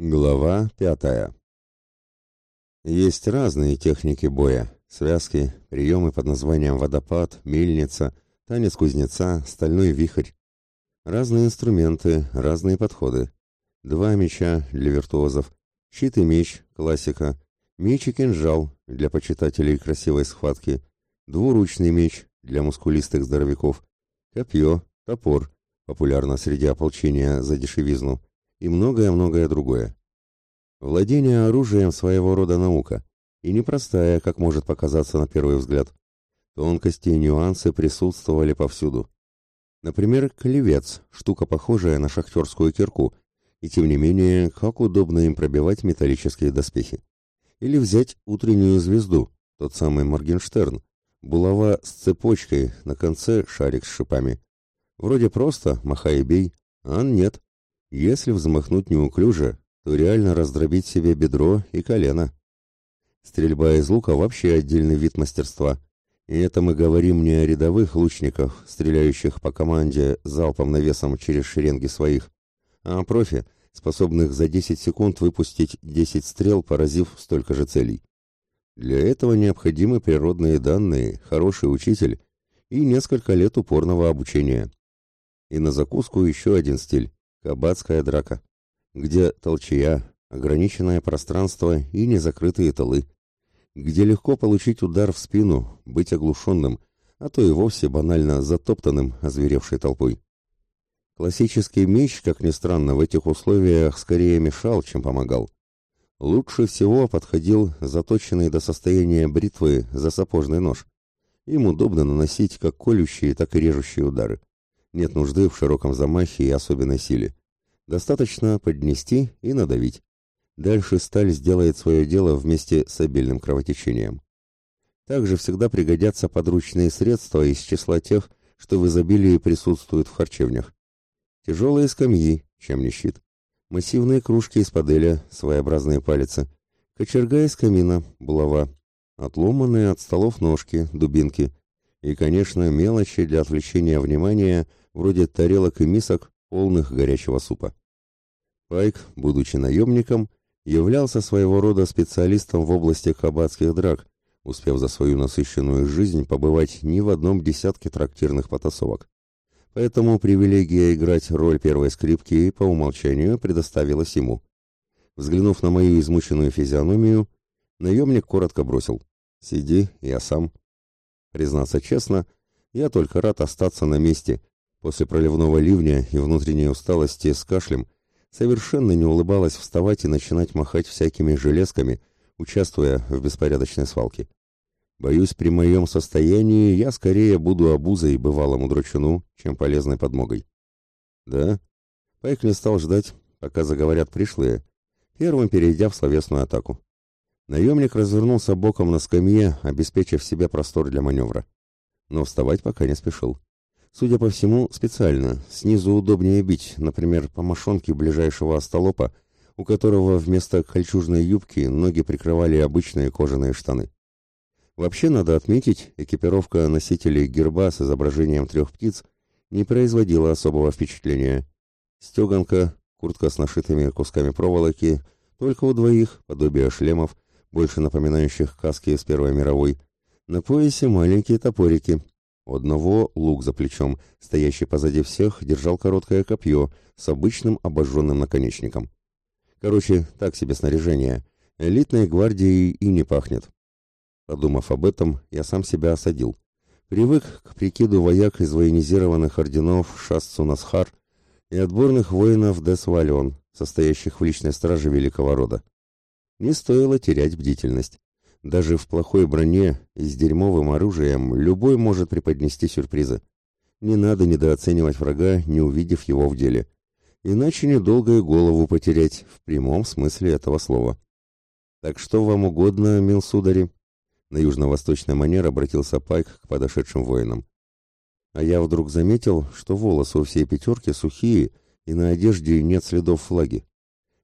Глава пятая. Есть разные техники боя, связки, приемы под названием водопад, мельница, танец кузнеца, стальной вихрь. Разные инструменты, разные подходы. Два меча для виртуозов, щит и меч, классика, меч и кинжал для почитателей красивой схватки, двуручный меч для мускулистых здоровяков, копье, топор, популярно среди ополчения за дешевизну, и многое-многое другое. Владение оружием своего рода наука, и непростая, как может показаться на первый взгляд. Тонкости и нюансы присутствовали повсюду. Например, клевец, штука похожая на шахтерскую кирку, и тем не менее, как удобно им пробивать металлические доспехи. Или взять утреннюю звезду, тот самый Моргенштерн, булава с цепочкой, на конце шарик с шипами. Вроде просто, махай и бей, а нет. Если взмахнуть неуклюже, то реально раздробить себе бедро и колено. Стрельба из лука вообще отдельный вид мастерства. И это мы говорим не о рядовых лучниках, стреляющих по команде залпом навесом через шеренги своих, а о профи, способных за 10 секунд выпустить 10 стрел, поразив столько же целей. Для этого необходимы природные данные, хороший учитель и несколько лет упорного обучения. И на закуску еще один стиль – кабацкая драка, где толчья, ограниченное пространство и незакрытые тылы, где легко получить удар в спину, быть оглушенным, а то и вовсе банально затоптанным озверевшей толпой. Классический меч, как ни странно, в этих условиях скорее мешал, чем помогал. Лучше всего подходил заточенный до состояния бритвы за сапожный нож. Им удобно наносить как колющие, так и режущие удары. Нет нужды в широком замахе и особенной силе. Достаточно поднести и надавить. Дальше сталь сделает свое дело вместе с обильным кровотечением. Также всегда пригодятся подручные средства из числа тех, что в изобилии присутствуют в харчевнях. Тяжелые скамьи, чем не щит. Массивные кружки из паделя, своеобразные палицы. Кочерга из камина, булава. Отломанные от столов ножки, дубинки. И, конечно, мелочи для отвлечения внимания, вроде тарелок и мисок, полных горячего супа. Пайк, будучи наемником, являлся своего рода специалистом в области кабацких драк, успев за свою насыщенную жизнь побывать не в одном десятке трактирных потасовок. Поэтому привилегия играть роль первой скрипки по умолчанию предоставилась ему. Взглянув на мою измученную физиономию, наемник коротко бросил «Сиди, я сам». Признаться честно, я только рад остаться на месте. После проливного ливня и внутренней усталости с кашлем совершенно не улыбалась вставать и начинать махать всякими железками, участвуя в беспорядочной свалке. Боюсь, при моем состоянии я скорее буду обузой бывалому драчуну, чем полезной подмогой. Да? Пайк не стал ждать, пока заговорят пришлые, первым перейдя в словесную атаку. Наемник развернулся боком на скамье, обеспечив себе простор для маневра. Но вставать пока не спешил. Судя по всему, специально, снизу удобнее бить, например, по мошонке ближайшего остолопа, у которого вместо кольчужной юбки ноги прикрывали обычные кожаные штаны. Вообще, надо отметить, экипировка носителей герба с изображением трех птиц не производила особого впечатления. Стеганка, куртка с нашитыми кусками проволоки, только у двоих, подобие шлемов, больше напоминающих каски из Первой мировой, на поясе маленькие топорики. У одного лук за плечом, стоящий позади всех, держал короткое копье с обычным обожженным наконечником. Короче, так себе снаряжение. Элитной гвардией и не пахнет. Подумав об этом, я сам себя осадил. Привык к прикиду вояк из военизированных орденов Шасцунасхар и отборных воинов Десвалион, состоящих в личной страже великого рода. Не стоило терять бдительность. Даже в плохой броне и с дерьмовым оружием любой может преподнести сюрпризы. Не надо недооценивать врага, не увидев его в деле. Иначе недолго и голову потерять, в прямом смысле этого слова. Так что вам угодно, мил судари? На южно-восточный манер обратился Пайк к подошедшим воинам. А я вдруг заметил, что волосы у всей пятерки сухие, и на одежде нет следов флаги.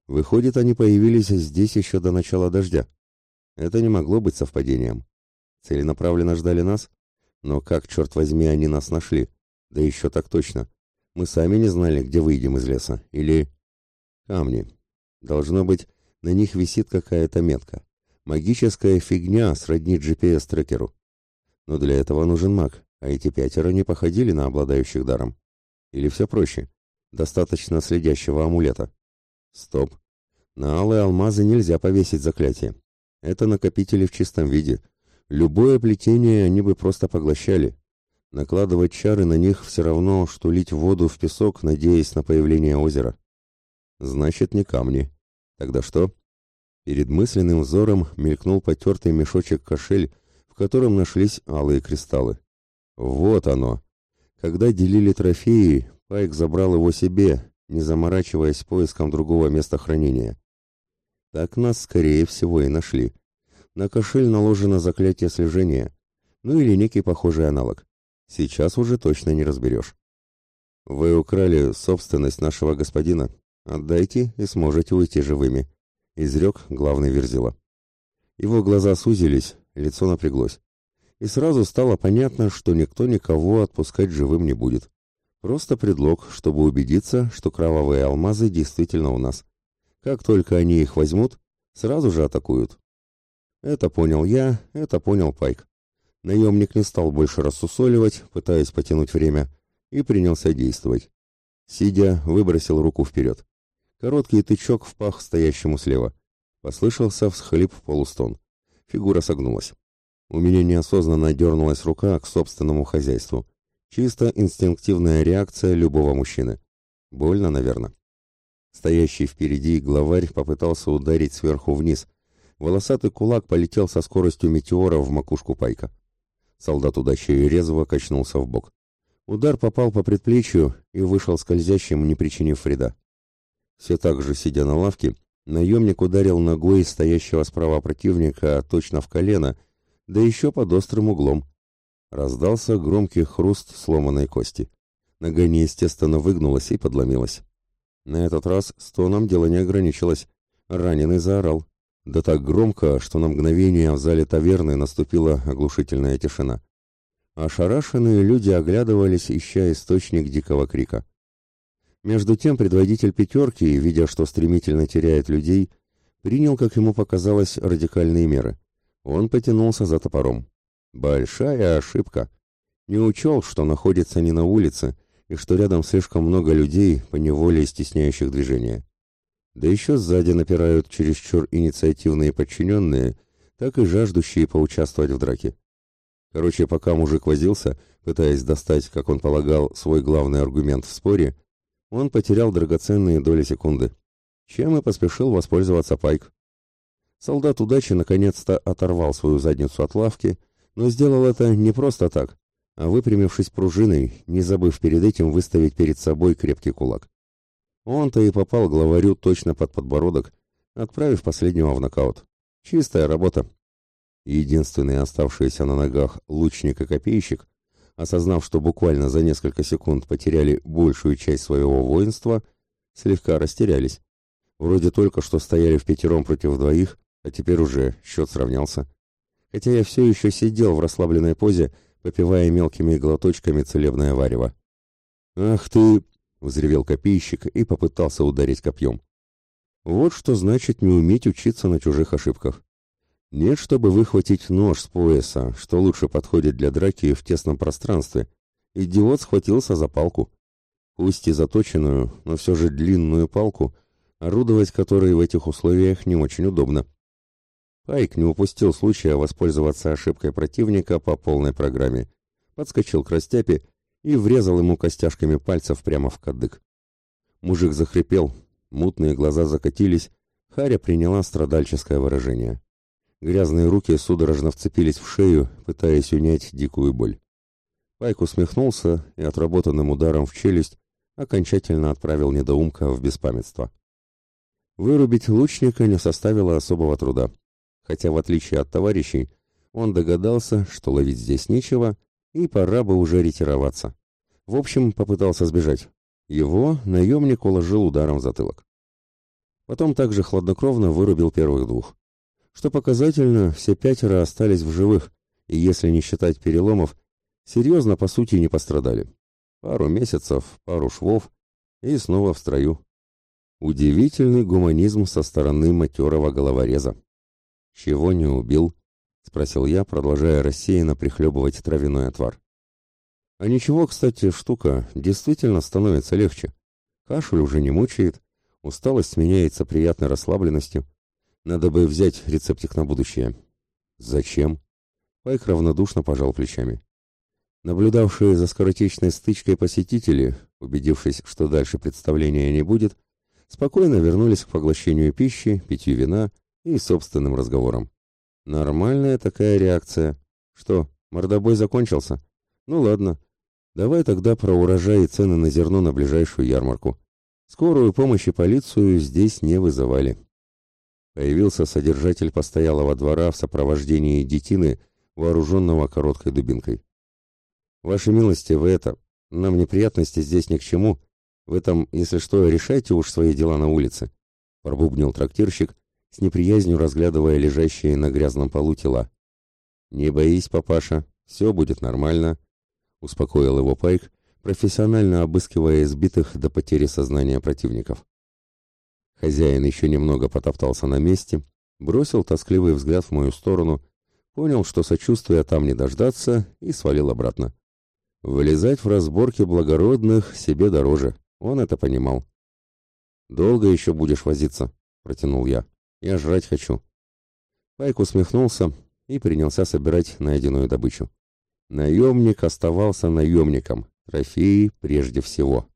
Выходит, они появились здесь еще до начала дождя. Это не могло быть совпадением. Целенаправленно ждали нас? Но как, черт возьми, они нас нашли? Да еще так точно. Мы сами не знали, где выйдем из леса. Или... Камни. Должно быть, на них висит какая-то метка. Магическая фигня сродни GPS-трекеру. Но для этого нужен маг, а эти пятеро не походили на обладающих даром. Или все проще. Достаточно следящего амулета. Стоп. На алые алмазы нельзя повесить заклятие. Это накопители в чистом виде. Любое плетение они бы просто поглощали. Накладывать чары на них все равно, что лить воду в песок, надеясь на появление озера. Значит, не камни. Тогда что? Перед мысленным взором мелькнул потертый мешочек-кошель, в котором нашлись алые кристаллы. Вот оно. Когда делили трофеи, Пайк забрал его себе, не заморачиваясь поиском другого места хранения. Так нас, скорее всего, и нашли. На кошель наложено заклятие слежения, ну или некий похожий аналог. Сейчас уже точно не разберешь. Вы украли собственность нашего господина. Отдайте и сможете уйти живыми изрек главный верзила. Его глаза сузились, лицо напряглось. И сразу стало понятно, что никто никого отпускать живым не будет. Просто предлог, чтобы убедиться, что кровавые алмазы действительно у нас. Как только они их возьмут, сразу же атакуют. Это понял я, это понял Пайк. Наемник не стал больше рассусоливать, пытаясь потянуть время, и принялся действовать. Сидя, выбросил руку вперед. Короткий тычок в пах стоящему слева. Послышался всхлип в полустон. Фигура согнулась. У меня неосознанно дернулась рука к собственному хозяйству. Чисто инстинктивная реакция любого мужчины. Больно, наверное. Стоящий впереди главарь попытался ударить сверху вниз. Волосатый кулак полетел со скоростью метеора в макушку пайка. Солдат удачи резво качнулся в бок. Удар попал по предплечью и вышел скользящим, не причинив вреда. Все так же, сидя на лавке, наемник ударил ногой стоящего справа противника точно в колено, да еще под острым углом. Раздался громкий хруст сломанной кости. Нога неестественно выгнулась и подломилась. На этот раз стоном дело не ограничилось. Раненый заорал. Да так громко, что на мгновение в зале таверны наступила оглушительная тишина. Ошарашенные люди оглядывались, ища источник дикого крика. Между тем предводитель пятерки, видя, что стремительно теряет людей, принял, как ему показалось, радикальные меры. Он потянулся за топором. Большая ошибка. Не учел, что находится не на улице, и что рядом слишком много людей, поневоле стесняющих движения. Да еще сзади напирают чересчур инициативные подчиненные, так и жаждущие поучаствовать в драке. Короче, пока мужик возился, пытаясь достать, как он полагал, свой главный аргумент в споре, он потерял драгоценные доли секунды, чем и поспешил воспользоваться Пайк. Солдат удачи наконец-то оторвал свою задницу от лавки, но сделал это не просто так, а выпрямившись пружиной, не забыв перед этим выставить перед собой крепкий кулак. Он-то и попал главарю точно под подбородок, отправив последнего в нокаут. Чистая работа. Единственный оставшийся на ногах лучник и копейщик осознав, что буквально за несколько секунд потеряли большую часть своего воинства, слегка растерялись. Вроде только что стояли в пятером против двоих, а теперь уже счет сравнялся. Хотя я все еще сидел в расслабленной позе, попивая мелкими глоточками целебное варево. «Ах ты!» — взревел копейщик и попытался ударить копьем. «Вот что значит не уметь учиться на чужих ошибках. Нет, чтобы выхватить нож с пояса, что лучше подходит для драки в тесном пространстве. Идиот схватился за палку. Пусть и заточенную, но все же длинную палку, орудовать которой в этих условиях не очень удобно. Пайк не упустил случая воспользоваться ошибкой противника по полной программе. Подскочил к растяпе и врезал ему костяшками пальцев прямо в кадык. Мужик захрипел, мутные глаза закатились, Харя приняла страдальческое выражение. Грязные руки судорожно вцепились в шею, пытаясь унять дикую боль. Пайк усмехнулся и отработанным ударом в челюсть окончательно отправил недоумка в беспамятство. Вырубить лучника не составило особого труда, хотя, в отличие от товарищей, он догадался, что ловить здесь нечего, и пора бы уже ретироваться. В общем, попытался сбежать. Его наемник уложил ударом в затылок. Потом также хладнокровно вырубил первых двух. Что показательно, все пятеро остались в живых, и если не считать переломов, серьезно, по сути, не пострадали. Пару месяцев, пару швов, и снова в строю. Удивительный гуманизм со стороны матерого головореза. «Чего не убил?» — спросил я, продолжая рассеянно прихлебывать травяной отвар. «А ничего, кстати, штука действительно становится легче. Кашель уже не мучает, усталость сменяется приятной расслабленностью. Надо бы взять рецептик на будущее». «Зачем?» Пайк равнодушно пожал плечами. Наблюдавшие за скоротечной стычкой посетители, убедившись, что дальше представления не будет, спокойно вернулись к поглощению пищи, питью вина и собственным разговорам. Нормальная такая реакция. Что, мордобой закончился? Ну ладно. Давай тогда про урожай и цены на зерно на ближайшую ярмарку. Скорую помощь и полицию здесь не вызывали. Появился содержатель постоялого двора в сопровождении детины, вооруженного короткой дубинкой. «Ваши милости, вы это... Нам неприятности здесь ни к чему, в этом, если что, решайте уж свои дела на улице, пробубнил трактирщик, с неприязнью разглядывая лежащие на грязном полу тела. Не боись, папаша, все будет нормально, успокоил его Пайк, профессионально обыскивая избитых до потери сознания противников. Хозяин еще немного потоптался на месте, бросил тоскливый взгляд в мою сторону, понял, что сочувствия там не дождаться, и свалил обратно. Вылезать в разборки благородных себе дороже. Он это понимал. «Долго еще будешь возиться?» — протянул я. «Я жрать хочу». Пайк усмехнулся и принялся собирать найденную добычу. Наемник оставался наемником, трофеи прежде всего.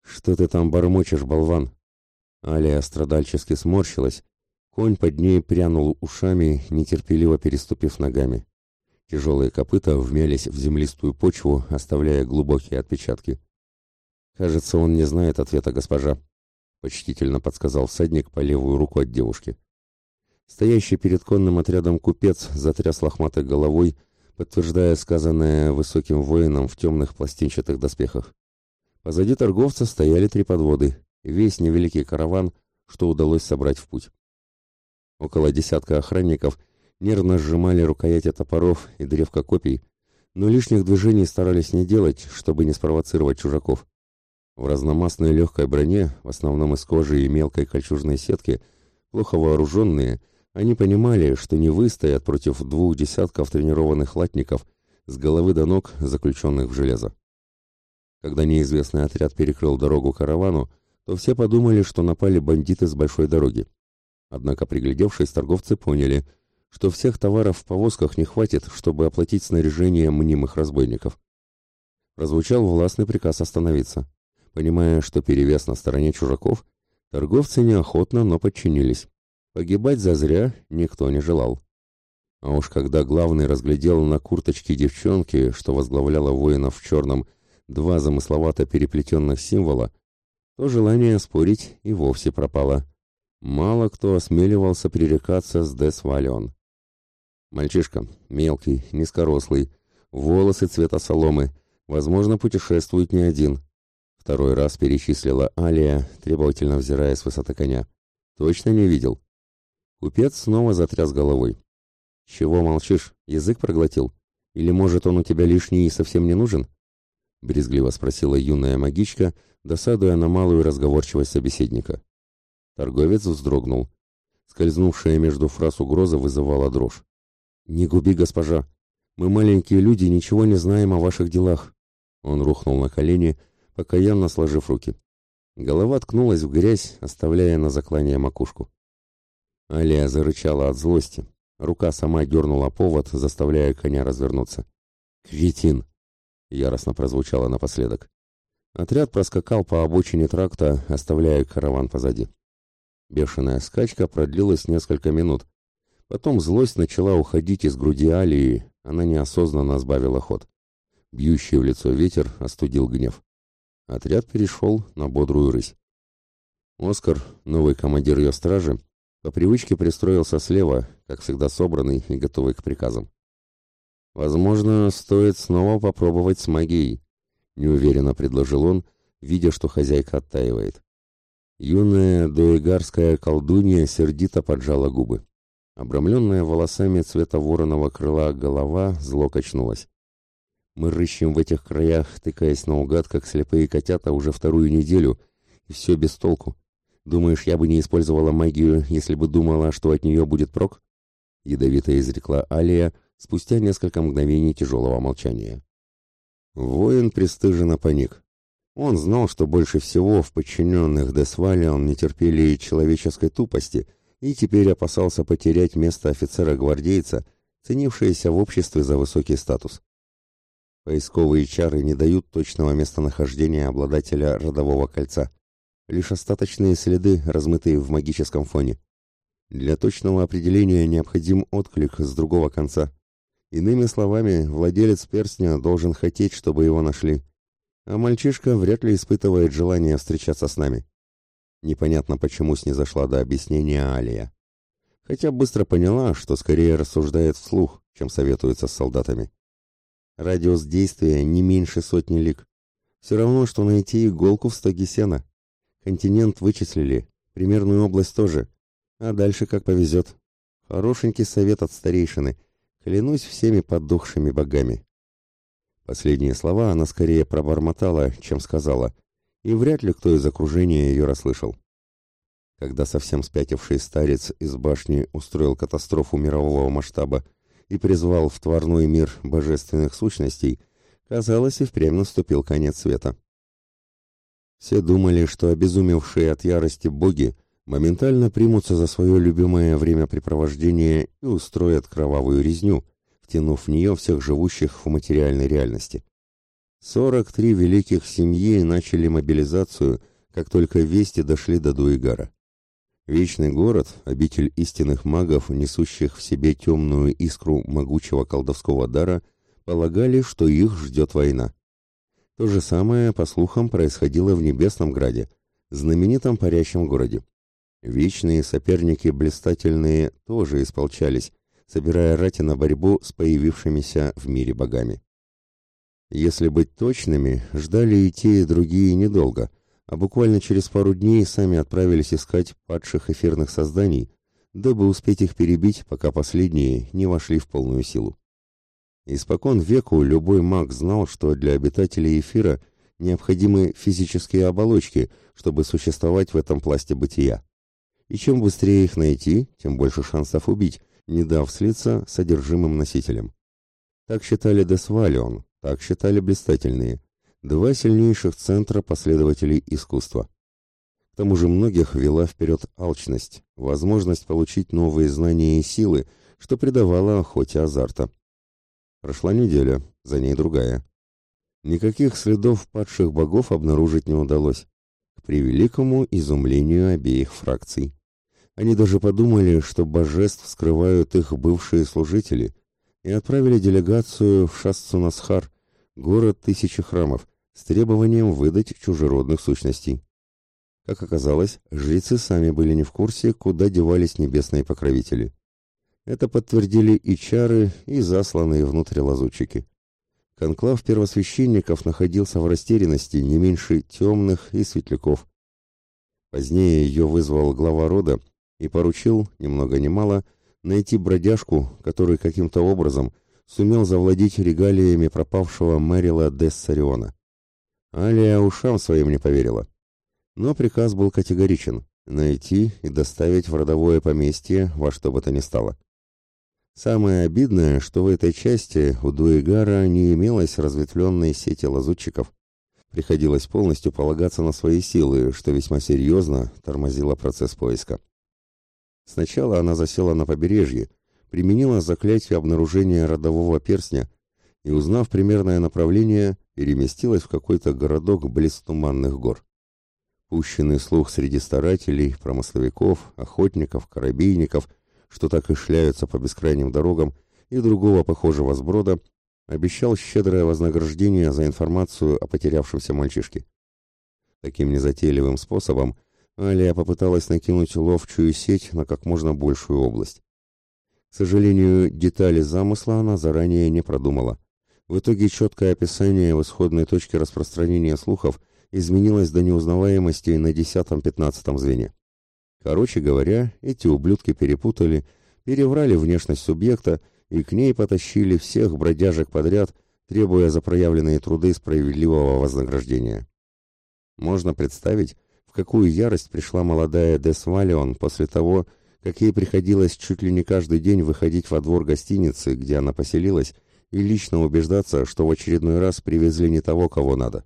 «Что ты там бормочешь, болван?» Алия страдальчески сморщилась, конь под ней прянул ушами, нетерпеливо переступив ногами. Тяжелые копыта вмялись в землистую почву, оставляя глубокие отпечатки. «Кажется, он не знает ответа госпожа», — почтительно подсказал всадник по левую руку от девушки. Стоящий перед конным отрядом купец затряс лохматой головой, подтверждая сказанное высоким воином в темных пластинчатых доспехах. Позади торговца стояли три подводы, весь невеликий караван, что удалось собрать в путь. Около десятка охранников нервно сжимали рукояти топоров и древка копий, но лишних движений старались не делать, чтобы не спровоцировать чужаков. В разномастной легкой броне, в основном из кожи и мелкой кольчужной сетки, плохо вооруженные, они понимали, что не выстоят против двух десятков тренированных латников с головы до ног, заключенных в железо. Когда неизвестный отряд перекрыл дорогу каравану, то все подумали, что напали бандиты с большой дороги. Однако, приглядевшись, торговцы поняли, что всех товаров в повозках не хватит, чтобы оплатить снаряжение мнимых разбойников. Прозвучал властный приказ остановиться. Понимая, что перевес на стороне чужаков, торговцы неохотно, но подчинились. Погибать зазря никто не желал. А уж когда главный разглядел на курточке девчонки, что возглавляла воинов в черном, два замысловато переплетенных символа, то желание спорить и вовсе пропало. Мало кто осмеливался пререкаться с Дес Валион. Мальчишка, мелкий, низкорослый, волосы цвета соломы, возможно, путешествует не один. Второй раз перечислила Алия, требовательно взирая с высоты коня. Точно не видел. Купец снова затряс головой. Чего молчишь? Язык проглотил? Или, может, он у тебя лишний и совсем не нужен? Брезгливо спросила юная магичка, досадуя на малую разговорчивость собеседника. Торговец вздрогнул. Скользнувшая между фраз угроза вызывала дрожь. «Не губи, госпожа. Мы маленькие люди, ничего не знаем о ваших делах». Он рухнул на колени, покаянно сложив руки. Голова ткнулась в грязь, оставляя на заклание макушку. Алия зарычала от злости. Рука сама дернула повод, заставляя коня развернуться. «Кретин!» — яростно прозвучало напоследок. Отряд проскакал по обочине тракта, оставляя караван позади. Бешеная скачка продлилась несколько минут. Потом злость начала уходить из груди Алии, она неосознанно сбавила ход. Бьющий в лицо ветер остудил гнев. Отряд перешел на бодрую рысь. Оскар, новый командир ее стражи, по привычке пристроился слева, как всегда собранный и готовый к приказам. «Возможно, стоит снова попробовать с магией», — неуверенно предложил он, видя, что хозяйка оттаивает. Юная дуэгарская колдунья сердито поджала губы. Обрамленная волосами цвета вороного крыла голова зло качнулась. Мы рыщем в этих краях, тыкаясь наугад, как слепые котята, уже вторую неделю, И все без толку. Думаешь, я бы не использовала магию, если бы думала, что от нее будет прок? Ядовито изрекла Алия спустя несколько мгновений тяжелого молчания. Воин пристыженно паник. Он знал, что больше всего в подчиненных Десвалион не терпели человеческой тупости и теперь опасался потерять место офицера-гвардейца, ценившееся в обществе за высокий статус. Поисковые чары не дают точного местонахождения обладателя родового кольца. Лишь остаточные следы, размытые в магическом фоне. Для точного определения необходим отклик с другого конца. Иными словами, владелец перстня должен хотеть, чтобы его нашли. А мальчишка вряд ли испытывает желание встречаться с нами. Непонятно, почему снизошла до объяснения Алия. Хотя быстро поняла, что скорее рассуждает вслух, чем советуется с солдатами. Радиус действия не меньше сотни лиг. Все равно, что найти иголку в стоге сена. Континент вычислили, примерную область тоже. А дальше как повезет. Хорошенький совет от старейшины. Клянусь всеми поддохшими богами. Последние слова она скорее пробормотала, чем сказала, и вряд ли кто из окружения ее расслышал. Когда совсем спятивший старец из башни устроил катастрофу мирового масштаба, и призвал в тварной мир божественных сущностей, казалось, и впрямь наступил конец света. Все думали, что обезумевшие от ярости боги моментально примутся за свое любимое времяпрепровождение и устроят кровавую резню, втянув в нее всех живущих в материальной реальности. 43 великих семьи начали мобилизацию, как только вести дошли до Дуигара. Вечный город, обитель истинных магов, несущих в себе темную искру могучего колдовского дара, полагали, что их ждет война. То же самое, по слухам, происходило в Небесном Граде, знаменитом парящем городе. Вечные соперники блистательные тоже исполчались, собирая рати на борьбу с появившимися в мире богами. Если быть точными, ждали и те, и другие недолго, а буквально через пару дней сами отправились искать падших эфирных созданий, дабы успеть их перебить, пока последние не вошли в полную силу. Испокон веку любой маг знал, что для обитателей эфира необходимы физические оболочки, чтобы существовать в этом пласте бытия. И чем быстрее их найти, тем больше шансов убить, не дав слиться содержимым носителем. Так считали Десвалион, так считали блистательные – два сильнейших центра последователей искусства. К тому же многих вела вперед алчность, возможность получить новые знания и силы, что придавало охоте азарта. Прошла неделя, за ней другая. Никаких следов падших богов обнаружить не удалось, к превеликому изумлению обеих фракций. Они даже подумали, что божеств скрывают их бывшие служители, и отправили делегацию в Шасцунасхар, город тысячи храмов, с требованием выдать чужеродных сущностей. Как оказалось, жрецы сами были не в курсе, куда девались небесные покровители. Это подтвердили и чары, и засланные внутрь лазутчики. Конклав первосвященников находился в растерянности не меньше темных и светляков. Позднее ее вызвал глава рода и поручил, ни много ни мало, найти бродяжку, который каким-то образом сумел завладеть регалиями пропавшего Мэрила Дессариона. Алия ушам своим не поверила. Но приказ был категоричен – найти и доставить в родовое поместье во что бы то ни стало. Самое обидное, что в этой части у Дуэгара не имелось разветвленной сети лазутчиков. Приходилось полностью полагаться на свои силы, что весьма серьезно тормозило процесс поиска. Сначала она засела на побережье, применила заклятие обнаружения родового перстня и, узнав примерное направление, переместилась в какой-то городок близ туманных гор. Пущенный слух среди старателей, промысловиков, охотников, корабейников, что так и шляются по бескрайним дорогам, и другого похожего сброда, обещал щедрое вознаграждение за информацию о потерявшемся мальчишке. Таким незатейливым способом Алия попыталась накинуть ловчую сеть на как можно большую область. К сожалению, детали замысла она заранее не продумала. В итоге четкое описание в исходной точке распространения слухов изменилось до неузнаваемости на десятом-пятнадцатом звене. Короче говоря, эти ублюдки перепутали, переврали внешность субъекта и к ней потащили всех бродяжек подряд, требуя за проявленные труды справедливого вознаграждения. Можно представить, в какую ярость пришла молодая Дес Валион после того, как ей приходилось чуть ли не каждый день выходить во двор гостиницы, где она поселилась, и лично убеждаться, что в очередной раз привезли не того, кого надо.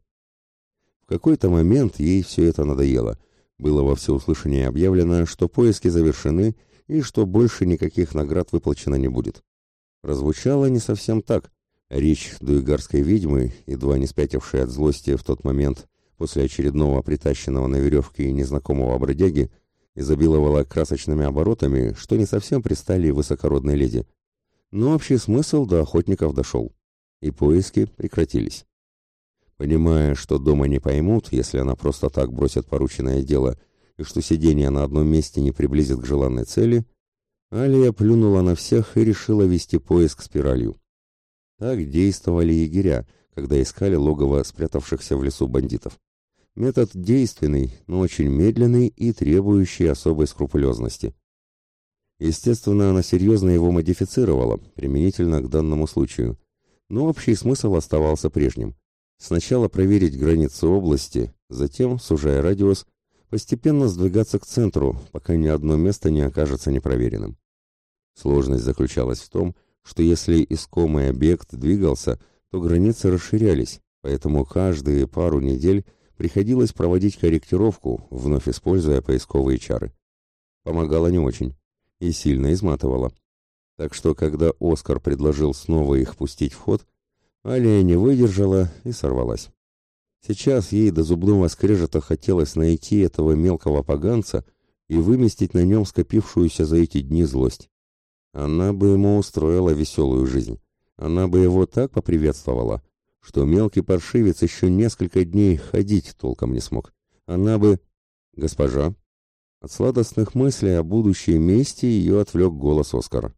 В какой-то момент ей все это надоело. Было во всеуслышание объявлено, что поиски завершены и что больше никаких наград выплачено не будет. Прозвучало не совсем так. Речь дуигарской ведьмы, едва не спятившей от злости в тот момент после очередного притащенного на веревке незнакомого бродяги, изобиловала красочными оборотами, что не совсем пристали высокородной леди. Но общий смысл до охотников дошел, и поиски прекратились. Понимая, что дома не поймут, если она просто так бросит порученное дело, и что сидение на одном месте не приблизит к желанной цели, Алия плюнула на всех и решила вести поиск спиралью. Так действовали егеря, когда искали логово спрятавшихся в лесу бандитов. Метод действенный, но очень медленный и требующий особой скрупулезности. Естественно, она серьезно его модифицировала, применительно к данному случаю, но общий смысл оставался прежним. Сначала проверить границы области, затем, сужая радиус, постепенно сдвигаться к центру, пока ни одно место не окажется непроверенным. Сложность заключалась в том, что если искомый объект двигался, то границы расширялись, поэтому каждые пару недель приходилось проводить корректировку, вновь используя поисковые чары. Помогало не очень и сильно изматывало. Так что, когда Оскар предложил снова их пустить в ход, Алия не выдержала и сорвалась. Сейчас ей до зубного скрежета хотелось найти этого мелкого поганца и выместить на нем скопившуюся за эти дни злость. Она бы ему устроила веселую жизнь. Она бы его так поприветствовала, что мелкий паршивец еще несколько дней ходить толком не смог. Она бы... Госпожа. От сладостных мыслей о будущей мести ее отвлек голос Оскара.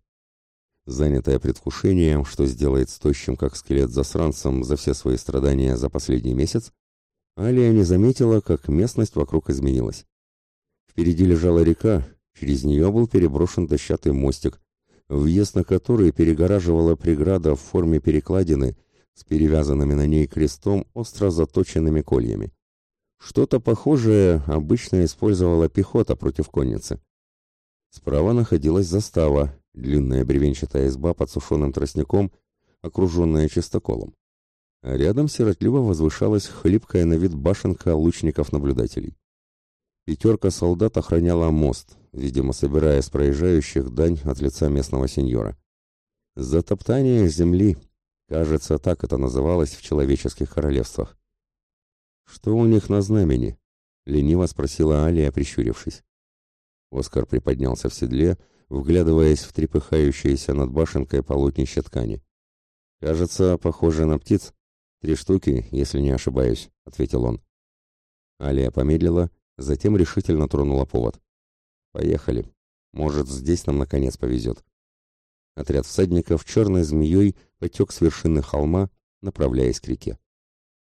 Занятая предвкушением, что сделает с как скелет засранцем за все свои страдания за последний месяц, Алия не заметила, как местность вокруг изменилась. Впереди лежала река, через нее был переброшен дощатый мостик, въезд на который перегораживала преграда в форме перекладины с перевязанными на ней крестом остро заточенными кольями. Что-то похожее обычно использовала пехота против конницы. Справа находилась застава, длинная бревенчатая изба под сушеным тростником, окруженная чистоколом. А рядом сиротливо возвышалась хлипкая на вид башенка лучников-наблюдателей. Пятерка солдат охраняла мост, видимо, собирая с проезжающих дань от лица местного сеньора. Затоптание земли, Кажется, так это называлось в человеческих королевствах. «Что у них на знамени?» — лениво спросила Алия, прищурившись. Оскар приподнялся в седле, вглядываясь в трепыхающееся над башенкой полотнище ткани. «Кажется, похоже на птиц. Три штуки, если не ошибаюсь», — ответил он. Алия помедлила, затем решительно тронула повод. «Поехали. Может, здесь нам наконец повезет». Отряд всадников черной змеей потек с вершины холма, направляясь к реке.